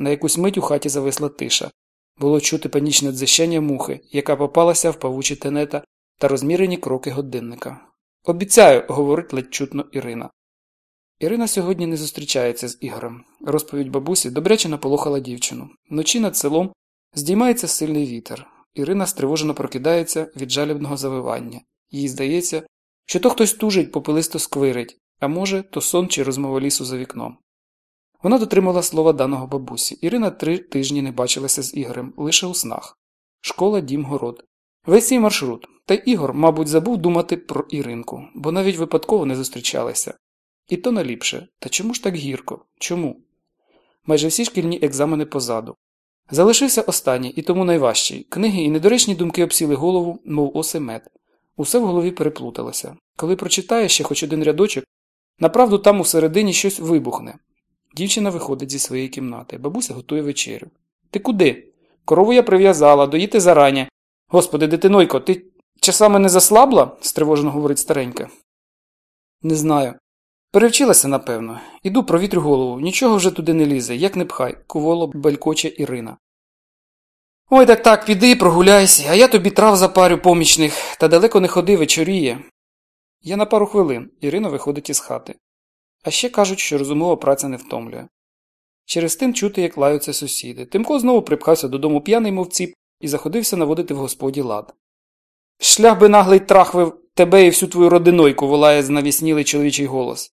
На якусь мить у хаті зависла тиша. Було чути панічне дзищання мухи, яка попалася в павучі тенета та розмірені кроки годинника. Обіцяю, говорить ледь чутно Ірина. Ірина сьогодні не зустрічається з Ігорем. Розповідь бабусі добряче наполохала дівчину. Вночі над селом здіймається сильний вітер. Ірина стривожено прокидається від жалібного завивання. Їй здається, що то хтось тужить, попелисто сквирить, а може, то сон чи розмова лісу за вікном. Вона дотримала слова даного бабусі. Ірина три тижні не бачилася з Ігорем, лише у снах. Школа, дім, город. Весь цей маршрут. Та Ігор, мабуть, забув думати про Іринку, бо навіть випадково не зустрічалися. І то наліпше. Та чому ж так гірко? Чому? Майже всі шкільні екзамени позаду. Залишився останній і тому найважчий. Книги і недоречні думки обсіли голову, мов оси мед. Усе в голові переплуталося. Коли прочитаєш ще хоч один рядочок, направду там усередині щось вибухне. Дівчина виходить зі своєї кімнати. Бабуся готує вечерю. Ти куди? Корову я прив'язала, доїти зарані. Господи, дитинойко, ти часами не заслабла? стривожено говорить старенька. Не знаю. Перевчилася, напевно. Іду провітрю голову, нічого вже туди не лізе, як не пхай, куволо белькоче Ірина. Ой так так, піди, прогуляйся, а я тобі трав запарю помічних, та далеко не ходи, вечоріє. Я на пару хвилин, Ірина виходить із хати. А ще кажуть, що розумова праця не втомлює. Через тим чути, як лаються сусіди. Тимко знову припхався додому п'яний, мов ціп, і заходився наводити в господі лад. Шлях би наглий трахвив тебе і всю твою родинойку, волає знавіснілий чоловічий голос.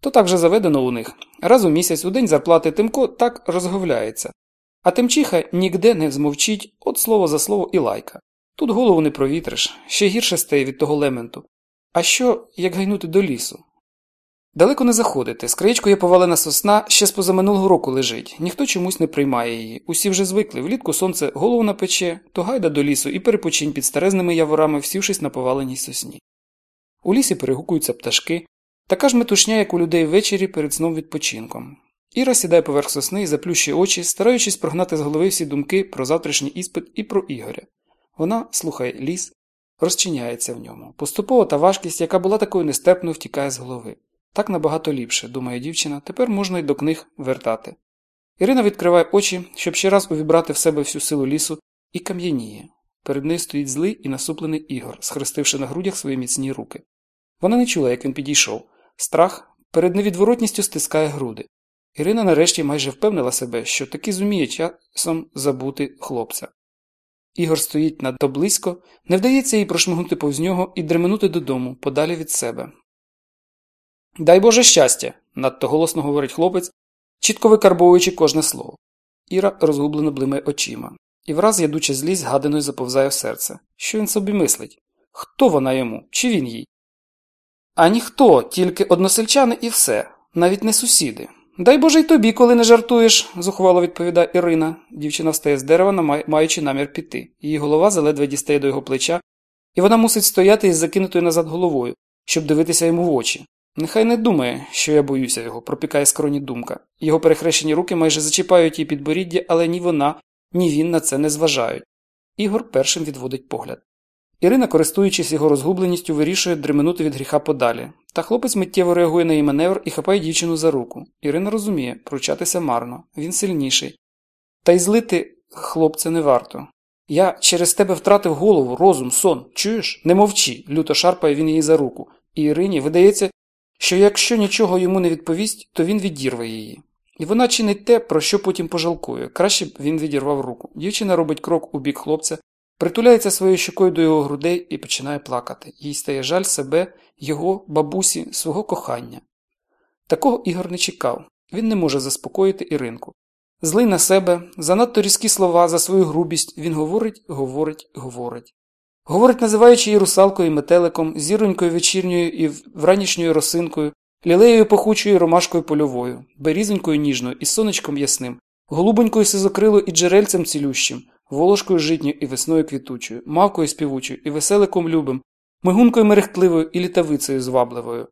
То так же заведено у них. Раз у місяць у день зарплати Тимко так розговляється. А Тимчиха нігде не змовчить от слово за слово і лайка. Тут голову не провітриш, ще гірше стає від того лементу. А що, як гайнути до лісу? Далеко не заходити. З краєчкою повалена сосна ще з позаминулого року лежить. Ніхто чомусь не приймає її. Усі вже звикли. Влітку сонце голову напече, то гайда до лісу і перепочинь під старезними яворами, всівшись на поваленій сосні. У лісі перегукуються пташки, така ж метушня, як у людей ввечері перед сном відпочинком. Іра сідає поверх сосни і заплющує очі, стараючись прогнати з голови всі думки про завтрашній іспит і про Ігоря. Вона слухає ліс, розчиняється в ньому. Поступово та важкість, яка була такою нестерпною, втікає з голови. Так набагато ліпше, думає дівчина, тепер можна й до книг вертати. Ірина відкриває очі, щоб ще раз увібрати в себе всю силу лісу, і кам'яніє. Перед нею стоїть злий і насуплений Ігор, схрестивши на грудях свої міцні руки. Вона не чула, як він підійшов. Страх перед невідворотністю стискає груди. Ірина нарешті майже впевнила себе, що таки зуміє часом забути хлопця. Ігор стоїть надто близько, не вдається їй прошмигнути повз нього і дременути додому, подалі від себе. Дай Боже щастя, надто голосно говорить хлопець, чітко викарбовуючи кожне слово. Іра розгублено блимає очима, і враз ядуча злість гаданою заповзає в серце. Що він собі мислить? Хто вона йому, чи він їй? А ніхто, тільки односельчани і все, навіть не сусіди. Дай Боже й тобі, коли не жартуєш, зухвало відповідає Ірина. Дівчина встає з дерева, маючи намір піти. Її голова заледве дістає до його плеча, і вона мусить стояти із закинутою назад головою, щоб дивитися йому в очі. Нехай не думає, що я боюся його, пропікає скроні думка. Його перехрещені руки майже зачіпають її підборіддя, але ні вона, ні він на це не зважають. Ігор першим відводить погляд. Ірина, користуючись його розгубленістю, вирішує дременути від гріха подалі. Та хлопець миттєво реагує на її маневр і хапає дівчину за руку. Ірина розуміє, пручатися марно, він сильніший. Та й злити хлопця не варто. Я через тебе втратив голову, розум, сон. Чуєш? Не мовчи, люто шарпає він її за руку. І Ірині видається, що якщо нічого йому не відповість, то він відірве її. І вона чинить те, про що потім пожалкує. Краще б він відірвав руку. Дівчина робить крок у бік хлопця, притуляється своєю щокою до його грудей і починає плакати. Їй стає жаль себе, його, бабусі, свого кохання. Такого Ігор не чекав. Він не може заспокоїти Іринку. Злий на себе, занадто різкі слова за свою грубість, він говорить, говорить, говорить. Говорить, називаючи її русалкою і метеликом, зіронькою вечірньою і вранішньою росинкою, лілеєю пахучою ромашкою польовою, берізонькою ніжною і сонечком ясним, голубонькою сизокрилою і джерельцем цілющим, волошкою житньою і весною квітучою, мавкою співучою і веселиком любим, мигункою мерехтливою і літавицею звабливою.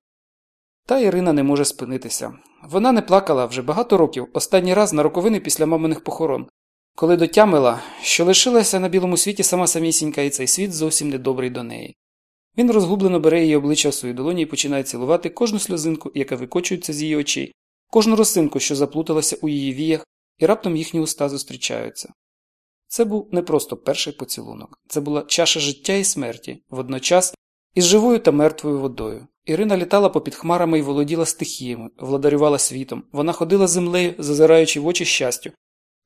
Та Ірина не може спинитися. Вона не плакала вже багато років, останній раз на роковини після маминих похорон, коли дотямила, що лишилася на білому світі сама самісінька, і цей світ зовсім недобрий до неї. Він розгублено бере її обличчя в свої долоні і починає цілувати кожну сльозинку, яка викочується з її очей, кожну росинку, що заплуталася у її віях, і раптом їхні уста зустрічаються. Це був не просто перший поцілунок, це була чаша життя і смерті, водночас із живою та мертвою водою. Ірина літала попід хмарами і володіла стихіями, владарювала світом, вона ходила землею, зазираючи в очі щастю,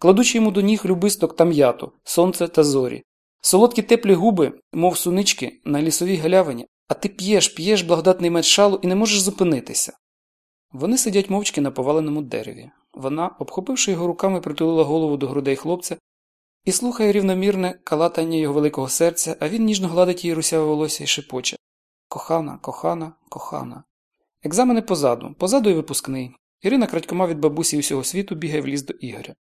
кладучи йому до ніг любисток та м'яту, сонце та зорі. Солодкі теплі губи, мов сунички, на лісовій галявині, а ти п'єш, п'єш благодатний мед шалу і не можеш зупинитися. Вони сидять мовчки на поваленому дереві. Вона, обхопивши його руками, притулила голову до грудей хлопця і слухає рівномірне калатання його великого серця, а він ніжно гладить її русяве волосся і шепоче Кохана, кохана, кохана. Екзамени позаду, позаду і випускний. Ірина крадькома від бабусі і усього світу бігає в ліс до Ігоря.